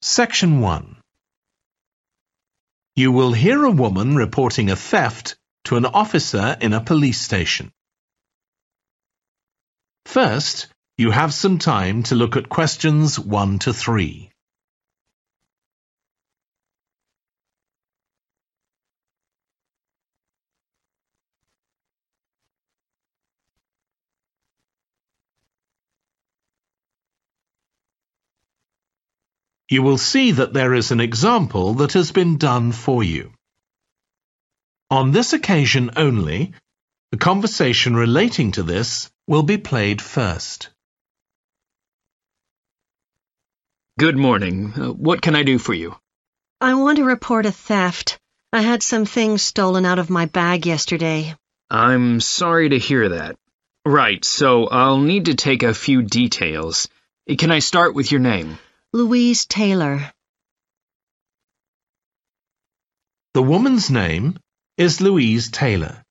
Section 1 You will hear a woman reporting a theft to an officer in a police station. First, you have some time to look at questions 1 to 3. You will see that there is an example that has been done for you. On this occasion only, the conversation relating to this will be played first. Good morning. Uh, what can I do for you? I want to report a theft. I had some things stolen out of my bag yesterday. I'm sorry to hear that. Right, so I'll need to take a few details. Can I start with your name? Louise Taylor. The woman's name is Louise Taylor.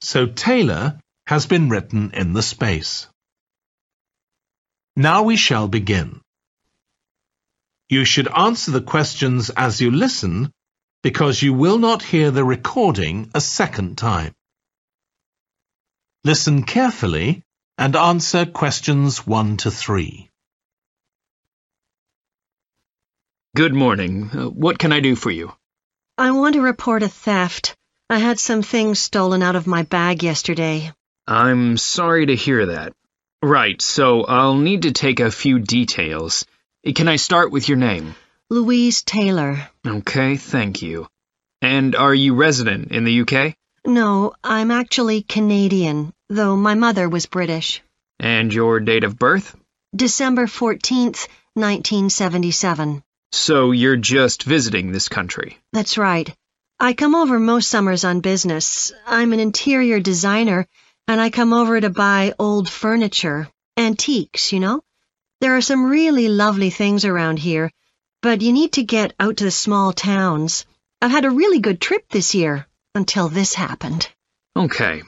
So Taylor has been written in the space. Now we shall begin. You should answer the questions as you listen because you will not hear the recording a second time. Listen carefully and answer questions 1 to 3. Good morning. Uh, what can I do for you? I want to report a theft. I had some things stolen out of my bag yesterday. I'm sorry to hear that. Right, so I'll need to take a few details. Can I start with your name? Louise Taylor. Okay, thank you. And are you resident in the UK? No, I'm actually Canadian, though my mother was British. And your date of birth? December 14th, 1977. So you're just visiting this country? That's right. I come over most summers on business. I'm an interior designer, and I come over to buy old furniture. Antiques, you know? There are some really lovely things around here, but you need to get out to the small towns. I've had a really good trip this year, until this happened. Okay.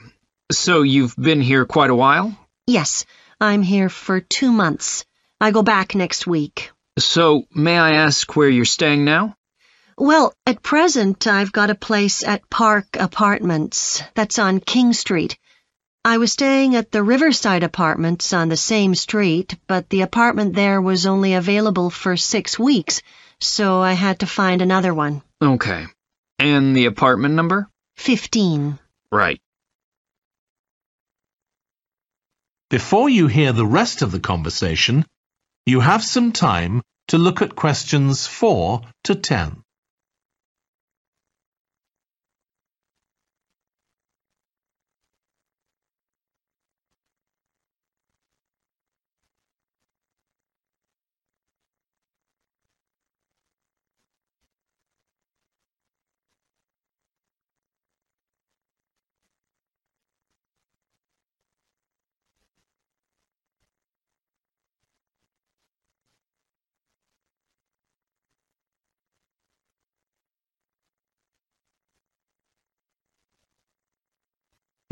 So you've been here quite a while? Yes, I'm here for two months. I go back next week. So, may I ask where you're staying now? Well, at present, I've got a place at Park Apartments. That's on King Street. I was staying at the Riverside Apartments on the same street, but the apartment there was only available for six weeks, so I had to find another one. Okay. And the apartment number? Fifteen. Right. Before you hear the rest of the conversation, you have some time to look at questions 4 to 10.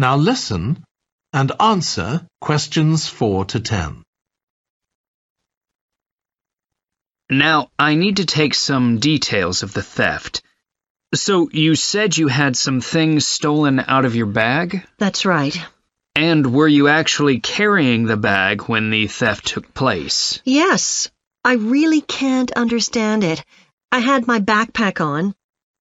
Now listen and answer questions 4 to 10. Now, I need to take some details of the theft. So, you said you had some things stolen out of your bag? That's right. And were you actually carrying the bag when the theft took place? Yes. I really can't understand it. I had my backpack on,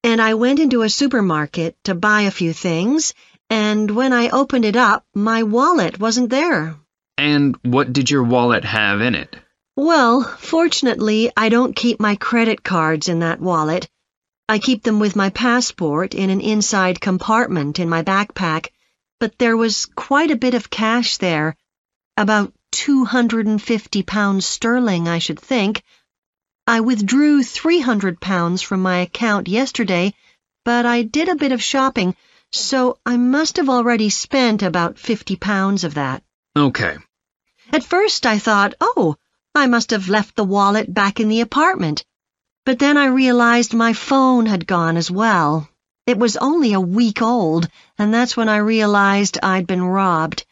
and I went into a supermarket to buy a few things, and when I opened it up, my wallet wasn't there. And what did your wallet have in it? Well, fortunately, I don't keep my credit cards in that wallet. I keep them with my passport in an inside compartment in my backpack, but there was quite a bit of cash there. About 250 pounds sterling, I should think. I withdrew 300 pounds from my account yesterday, but I did a bit of shopping, so I must have already spent about fifty pounds of that. Okay. At first I thought, oh, I must have left the wallet back in the apartment. But then I realized my phone had gone as well. It was only a week old, and that's when I realized I'd been robbed.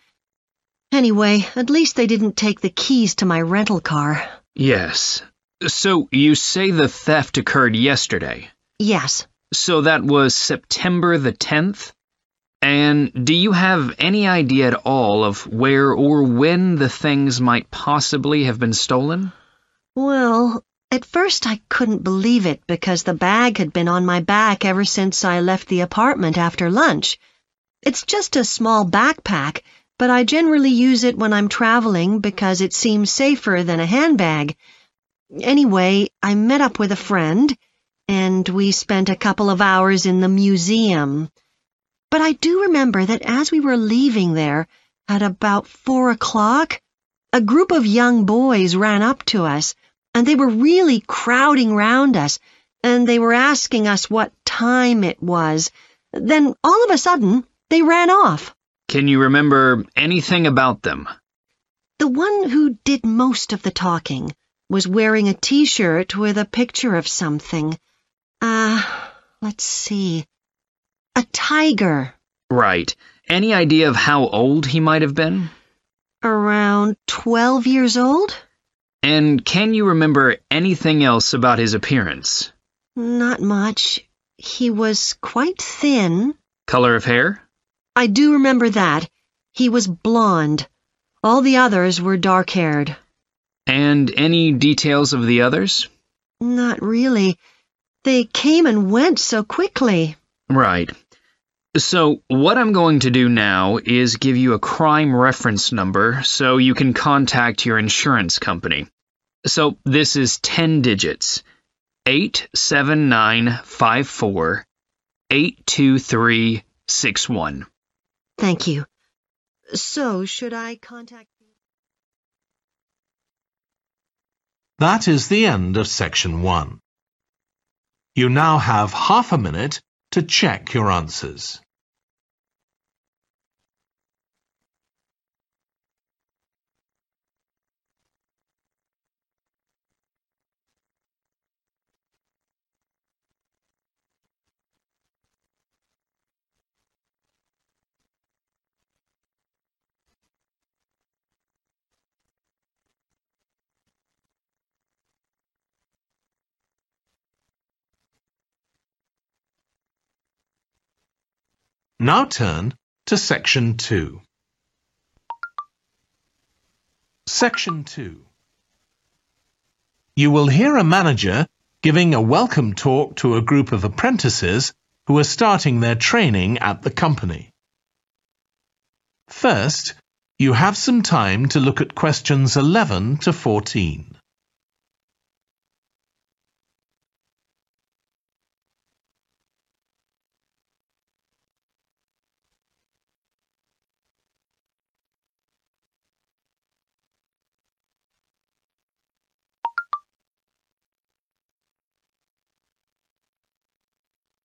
Anyway, at least they didn't take the keys to my rental car. Yes. So you say the theft occurred yesterday. Yes. So that was September the 10th? And do you have any idea at all of where or when the things might possibly have been stolen? Well, at first I couldn't believe it because the bag had been on my back ever since I left the apartment after lunch. It's just a small backpack, but I generally use it when I'm traveling because it seems safer than a handbag. Anyway, I met up with a friend, and we spent a couple of hours in the museum. But I do remember that as we were leaving there, at about four o'clock, a group of young boys ran up to us, and they were really crowding round us, and they were asking us what time it was. Then, all of a sudden, they ran off. Can you remember anything about them? The one who did most of the talking was wearing a t-shirt with a picture of something. Uh, let's see. A tiger. Right. Any idea of how old he might have been? Around 12 years old? And can you remember anything else about his appearance? Not much. He was quite thin. Color of hair? I do remember that. He was blond. All the others were dark-haired. And any details of the others? Not really. They came and went so quickly. Right. So, what I'm going to do now is give you a crime reference number so you can contact your insurance company. So, this is 10 digits 87954 82361. Thank you. So, should I contact... That is the end of section one. You now have half a minute to check your answers. Now turn to section 2. Section 2. You will hear a manager giving a welcome talk to a group of apprentices who are starting their training at the company. First, you have some time to look at questions 11 to 14.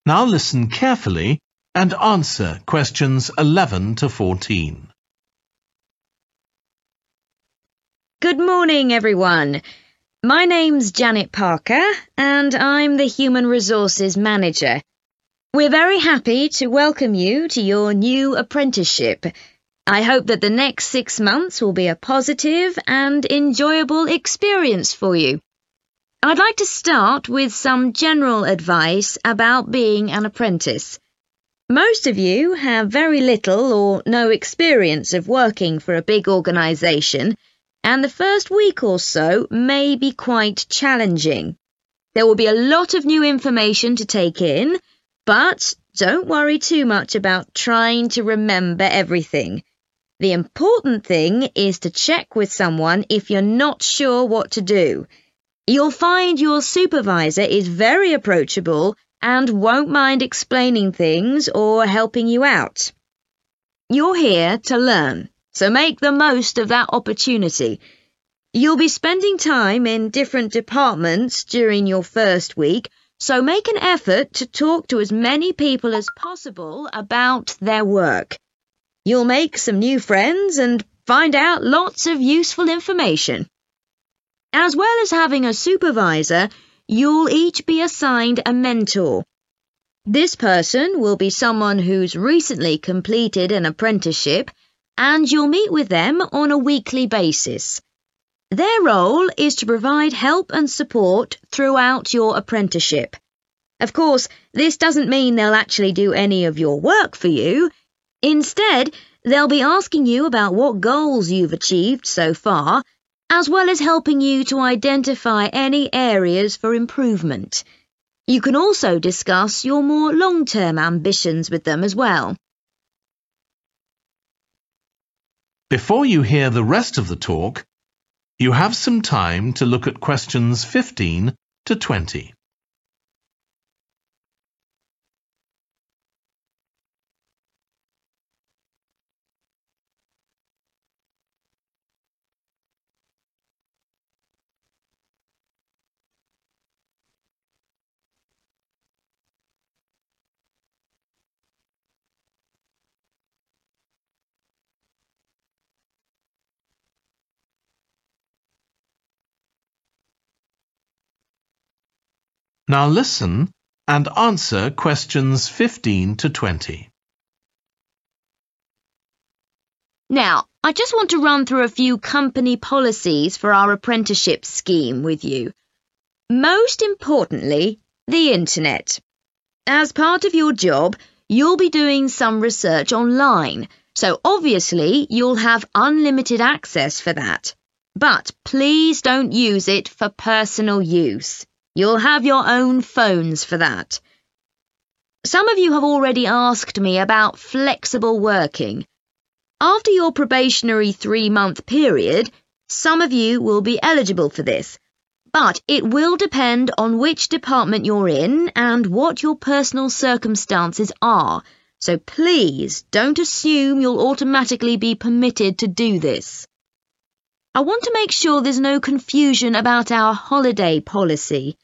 Now listen carefully and answer questions 11 to 14. Good morning, everyone. My name's Janet Parker, and I'm the Human Resources Manager. We're very happy to welcome you to your new apprenticeship. I hope that the next six months will be a positive and enjoyable experience for you. I'd like to start with some general advice about being an apprentice. Most of you have very little or no experience of working for a big organisation, and the first week or so may be quite challenging. There will be a lot of new information to take in, but don't worry too much about trying to remember everything. The important thing is to check with someone if you're not sure what to do. You'll find your supervisor is very approachable and won't mind explaining things or helping you out. You're here to learn, so make the most of that opportunity. You'll be spending time in different departments during your first week, so make an effort to talk to as many people as possible about their work. You'll make some new friends and find out lots of useful information. As well as having a supervisor, you'll each be assigned a mentor. This person will be someone who's recently completed an apprenticeship, and you'll meet with them on a weekly basis. Their role is to provide help and support throughout your apprenticeship. Of course, this doesn't mean they'll actually do any of your work for you. Instead, they'll be asking you about what goals you've achieved so far, as well as helping you to identify any areas for improvement. You can also discuss your more long-term ambitions with them as well. Before you hear the rest of the talk, you have some time to look at questions 15 to 20. Now listen and answer questions 15 to 20. Now, I just want to run through a few company policies for our apprenticeship scheme with you. Most importantly, the internet. As part of your job, you'll be doing some research online, so obviously you'll have unlimited access for that. But please don't use it for personal use. You'll have your own phones for that. Some of you have already asked me about flexible working. After your probationary three month period, some of you will be eligible for this, but it will depend on which department you're in and what your personal circumstances are, so please don't assume you'll automatically be permitted to do this. I want to make sure there's no confusion about our holiday policy.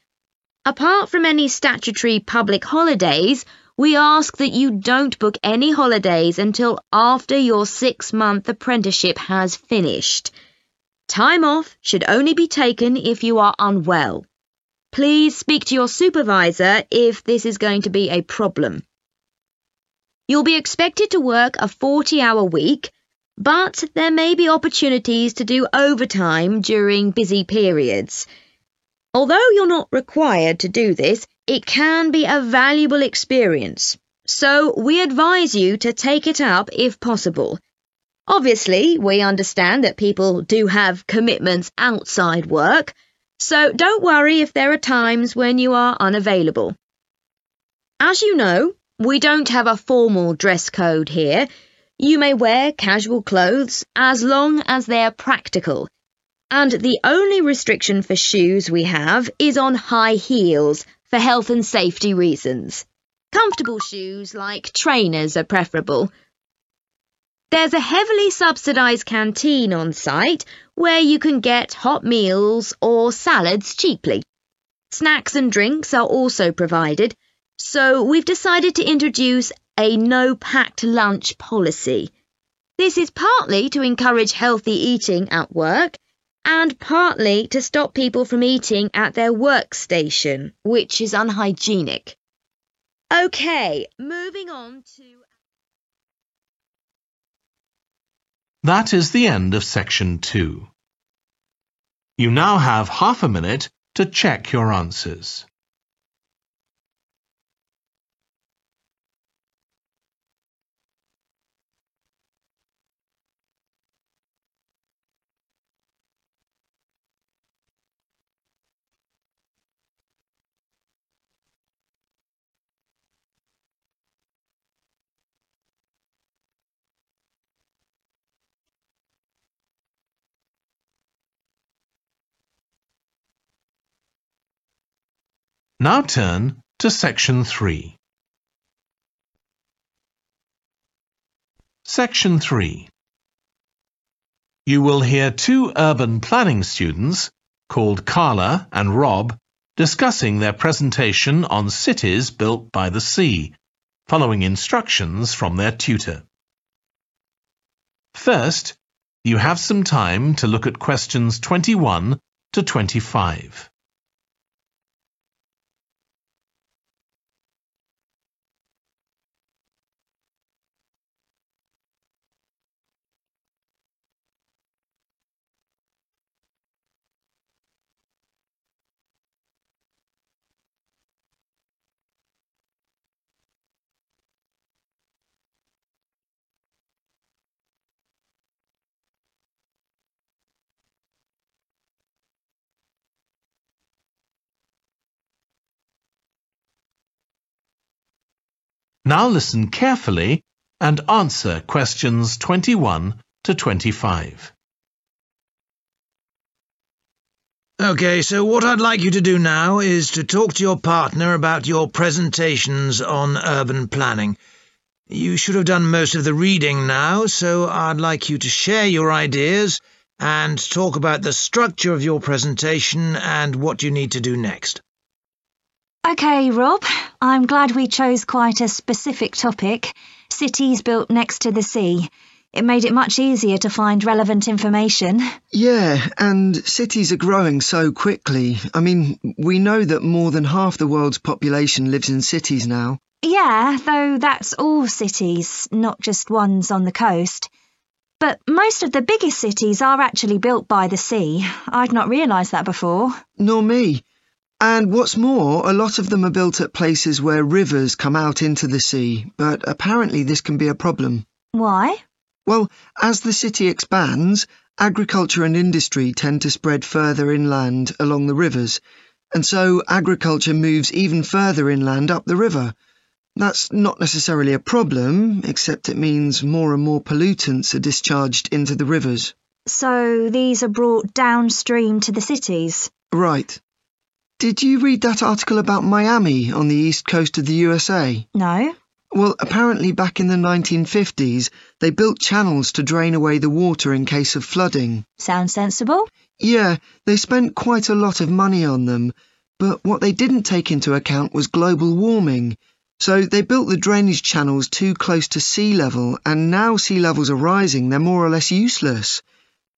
Apart from any statutory public holidays, we ask that you don't book any holidays until after your six month apprenticeship has finished. Time off should only be taken if you are unwell. Please speak to your supervisor if this is going to be a problem. You'll be expected to work a 40 hour week, but there may be opportunities to do overtime during busy periods. Although you're not required to do this, it can be a valuable experience. So we advise you to take it up if possible. Obviously, we understand that people do have commitments outside work, so don't worry if there are times when you are unavailable. As you know, we don't have a formal dress code here. You may wear casual clothes as long as they're practical and the only restriction for shoes we have is on high heels for health and safety reasons. Comfortable shoes like trainers are preferable. There's a heavily subsidised canteen on site where you can get hot meals or salads cheaply. Snacks and drinks are also provided, so we've decided to introduce a no packed lunch policy. This is partly to encourage healthy eating at work and partly to stop people from eating at their workstation, which is unhygienic. Okay, moving on to. That is the end of section two. You now have half a minute to check your answers. Now turn to section 3. Section 3. You will hear two urban planning students, called Carla and Rob, discussing their presentation on cities built by the sea, following instructions from their tutor. First, you have some time to look at questions 21 to 25. Now listen carefully and answer questions 21 to 25. Okay, so what I'd like you to do now is to talk to your partner about your presentations on urban planning. You should have done most of the reading now, so I'd like you to share your ideas and talk about the structure of your presentation and what you need to do next. OK, Rob, I'm glad we chose quite a specific topic cities built next to the sea. It made it much easier to find relevant information. Yeah, and cities are growing so quickly. I mean, we know that more than half the world's population lives in cities now. Yeah, though that's all cities, not just ones on the coast. But most of the biggest cities are actually built by the sea. I'd not realised that before. Nor me. And what's more, a lot of them are built at places where rivers come out into the sea, but apparently this can be a problem. Why? Well, as the city expands, agriculture and industry tend to spread further inland along the rivers, and so agriculture moves even further inland up the river. That's not necessarily a problem, except it means more and more pollutants are discharged into the rivers. So these are brought downstream to the cities? Right. Did you read that article about Miami on the east coast of the USA? No. Well, apparently back in the 1950s, they built channels to drain away the water in case of flooding. Sounds sensible. Yeah, they spent quite a lot of money on them, but what they didn't take into account was global warming. So they built the drainage channels too close to sea level, and now sea levels are rising, they're more or less useless.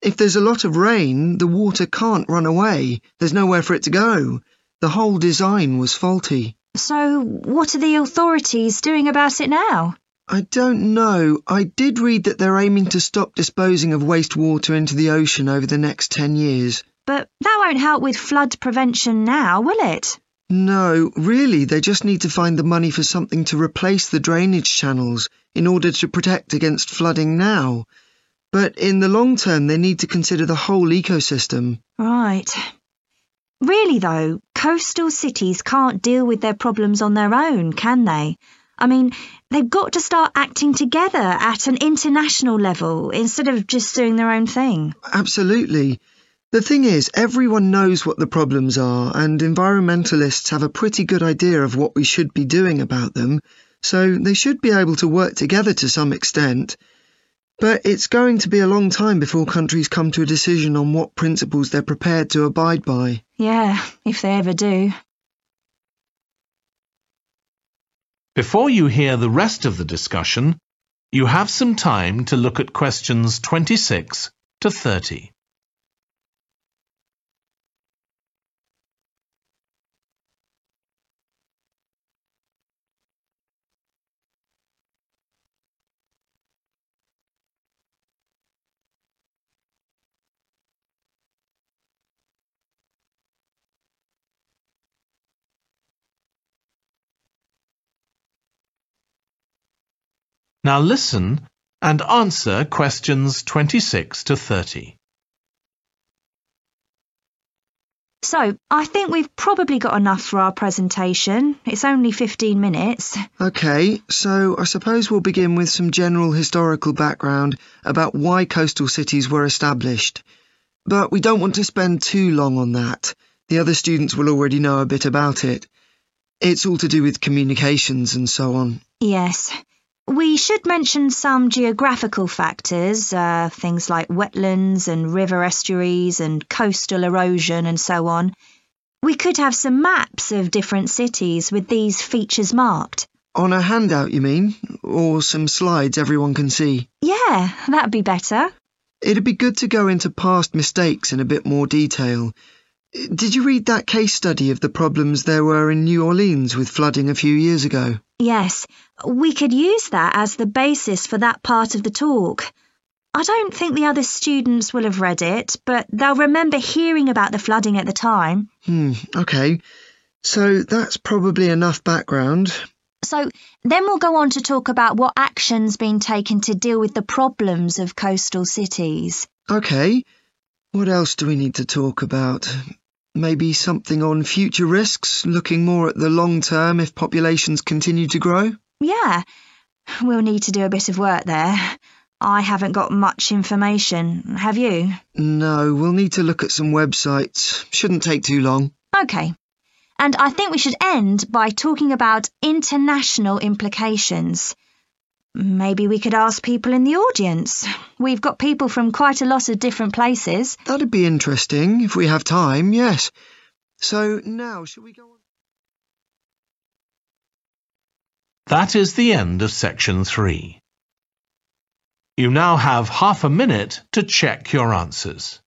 If there's a lot of rain, the water can't run away. There's nowhere for it to go. The whole design was faulty. So, what are the authorities doing about it now? I don't know. I did read that they're aiming to stop disposing of wastewater into the ocean over the next 10 years. But that won't help with flood prevention now, will it? No, really, they just need to find the money for something to replace the drainage channels in order to protect against flooding now. But in the long term, they need to consider the whole ecosystem. Right. Really, though, coastal cities can't deal with their problems on their own, can they? I mean, they've got to start acting together at an international level instead of just doing their own thing. Absolutely. The thing is, everyone knows what the problems are, and environmentalists have a pretty good idea of what we should be doing about them, so they should be able to work together to some extent. But it's going to be a long time before countries come to a decision on what principles they're prepared to abide by. Yeah, if they ever do. Before you hear the rest of the discussion, you have some time to look at questions 26 to 30. Now listen and answer questions 26 to 30. So, I think we've probably got enough for our presentation. It's only 15 minutes. OK, so I suppose we'll begin with some general historical background about why coastal cities were established. But we don't want to spend too long on that. The other students will already know a bit about it. It's all to do with communications and so on. Yes. We should mention some geographical factors, uh, things like wetlands and river estuaries and coastal erosion and so on. We could have some maps of different cities with these features marked. On a handout, you mean? Or some slides everyone can see? Yeah, that'd be better. It'd be good to go into past mistakes in a bit more detail. Did you read that case study of the problems there were in New Orleans with flooding a few years ago? Yes, we could use that as the basis for that part of the talk. I don't think the other students will have read it, but they'll remember hearing about the flooding at the time. Hmm, okay. So that's probably enough background. So then we'll go on to talk about what action's been taken to deal with the problems of coastal cities. Okay. What else do we need to talk about? Maybe something on future risks, looking more at the long term if populations continue to grow? Yeah, we'll need to do a bit of work there. I haven't got much information, have you? No, we'll need to look at some websites. Shouldn't take too long. Okay. And I think we should end by talking about international implications. Maybe we could ask people in the audience. We've got people from quite a lot of different places. That'd be interesting if we have time, yes. So now, should we go on? That is the end of section three. You now have half a minute to check your answers.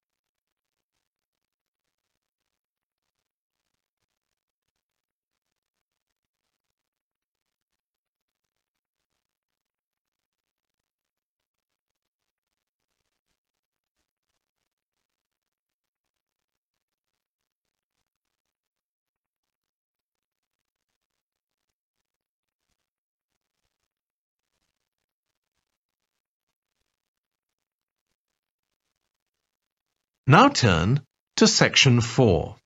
Now turn to section 4.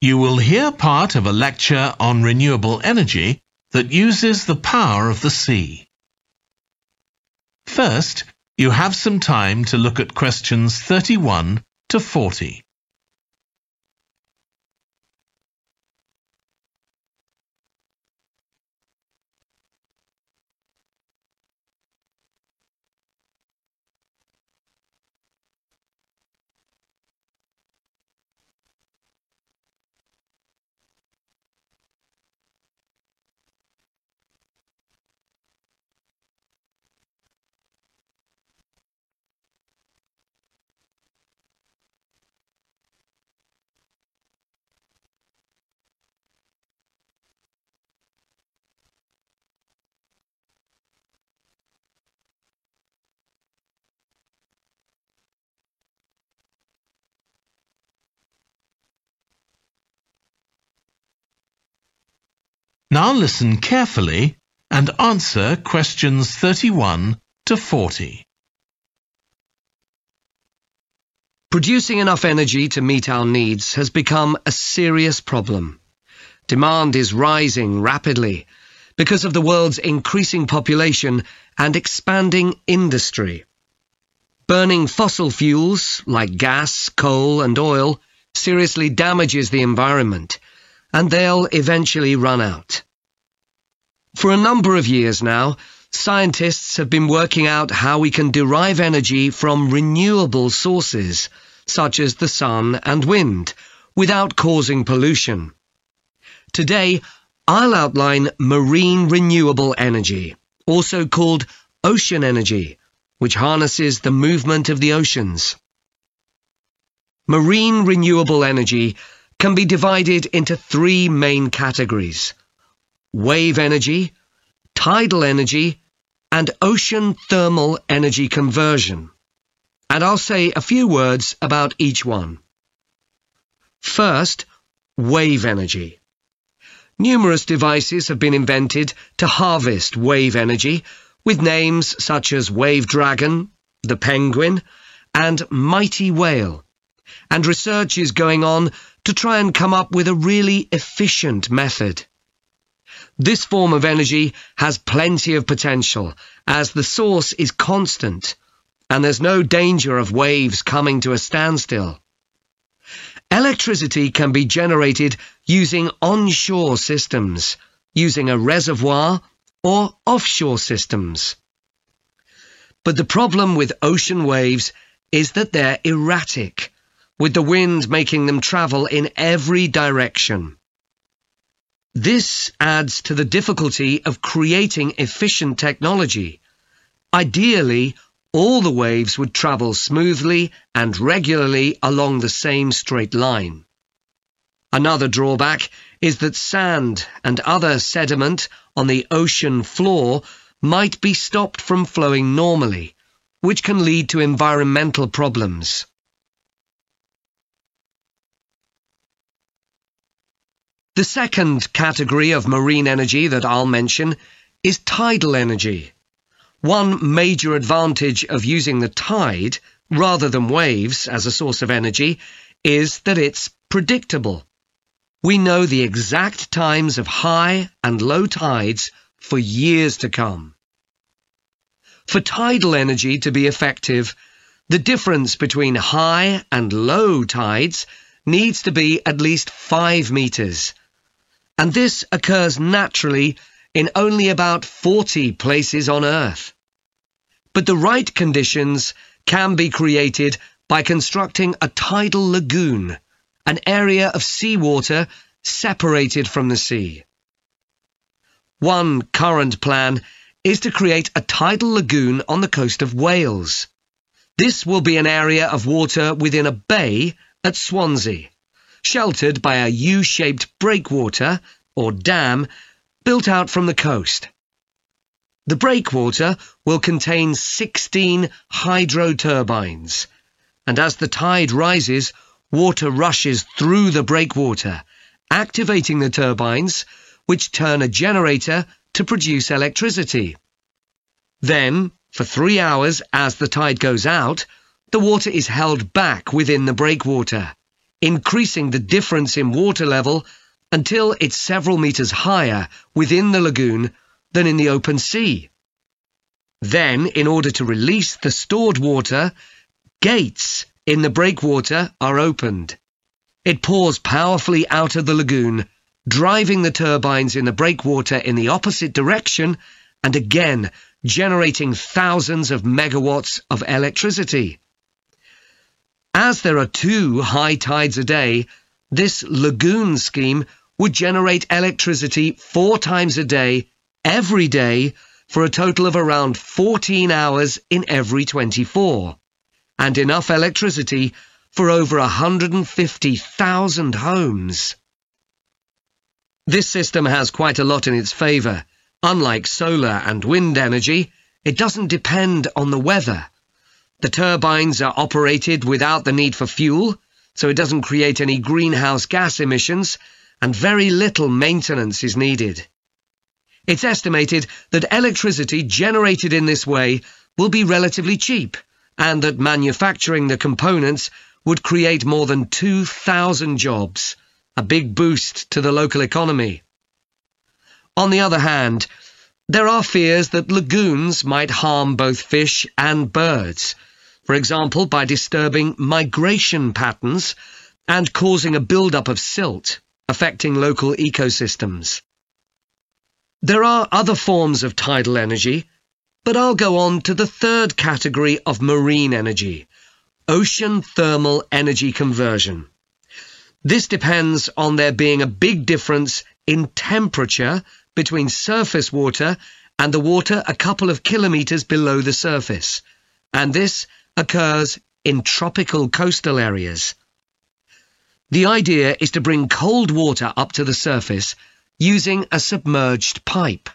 You will hear part of a lecture on renewable energy that uses the power of the sea. First, you have some time to look at questions 31 to 40. Now listen carefully and answer questions 31 to 40. Producing enough energy to meet our needs has become a serious problem. Demand is rising rapidly because of the world's increasing population and expanding industry. Burning fossil fuels like gas, coal and oil seriously damages the environment and they'll eventually run out. For a number of years now, scientists have been working out how we can derive energy from renewable sources, such as the sun and wind, without causing pollution. Today, I'll outline marine renewable energy, also called ocean energy, which harnesses the movement of the oceans. Marine renewable energy can be divided into three main categories. Wave energy, tidal energy, and ocean thermal energy conversion. And I'll say a few words about each one. First, wave energy. Numerous devices have been invented to harvest wave energy with names such as Wave Dragon, the Penguin, and Mighty Whale. And research is going on to try and come up with a really efficient method. This form of energy has plenty of potential as the source is constant and there's no danger of waves coming to a standstill. Electricity can be generated using onshore systems, using a reservoir or offshore systems. But the problem with ocean waves is that they're erratic with the wind making them travel in every direction. This adds to the difficulty of creating efficient technology. Ideally, all the waves would travel smoothly and regularly along the same straight line. Another drawback is that sand and other sediment on the ocean floor might be stopped from flowing normally, which can lead to environmental problems. The second category of marine energy that I'll mention is tidal energy. One major advantage of using the tide rather than waves as a source of energy is that it's predictable. we know the exact times of high and low tides for years to come. For tidal energy to be effective, the difference between high and low tides needs to be at least 5 metres. And this occurs naturally in only about 40 places on Earth. But the right conditions can be created by constructing a tidal lagoon an area of seawater separated from the sea. One current plan is to create a tidal lagoon on the coast of Wales. This will be an area of water within a bay at Swansea, sheltered by a U-shaped breakwater, or dam, built out from the coast. The breakwater will contain 16 hydro turbines, and as the tide rises, Water rushes through the breakwater, activating the turbines, which turn a generator to produce electricity. Then, for three hours as the tide goes out, the water is held back within the breakwater, increasing the difference in water level until it's several metres higher within the lagoon than in the open sea. Then, in order to release the stored water, gates in the breakwater are opened. It pours powerfully out of the lagoon, driving the turbines in the breakwater in the opposite direction and again generating thousands of megawatts of electricity. As there are two high tides a day, this lagoon scheme would generate electricity four times a day, every day, for a total of around 14 hours in every 24 and enough electricity for over 150,000 homes. This system has quite a lot in its favour. Unlike solar and wind energy, it doesn't depend on the weather. The turbines are operated without the need for fuel, so it doesn't create any greenhouse gas emissions, and very little maintenance is needed. It's estimated that electricity generated in this way will be relatively cheap, and that manufacturing the components would create more than 2,000 jobs, a big boost to the local economy. On the other hand, there are fears that lagoons might harm both fish and birds, for example by disturbing migration patterns and causing a build-up of silt, affecting local ecosystems. There are other forms of tidal energy, but I'll go on to the third category of marine energy, ocean thermal energy conversion. This depends on there being a big difference in temperature between surface water and the water a couple of kilometres below the surface, and this occurs in tropical coastal areas. The idea is to bring cold water up to the surface using a submerged pipe.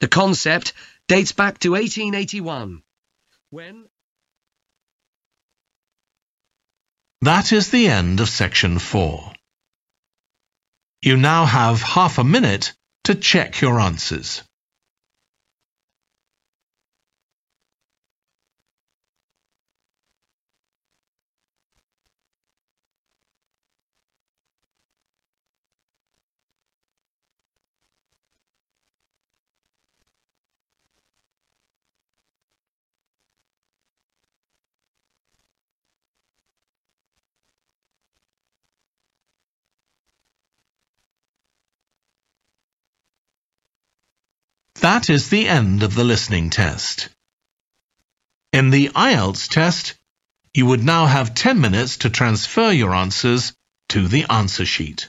The concept dates back to 1881, when... That is the end of section 4. You now have half a minute to check your answers. That is the end of the listening test. In the IELTS test, you would now have 10 minutes to transfer your answers to the answer sheet.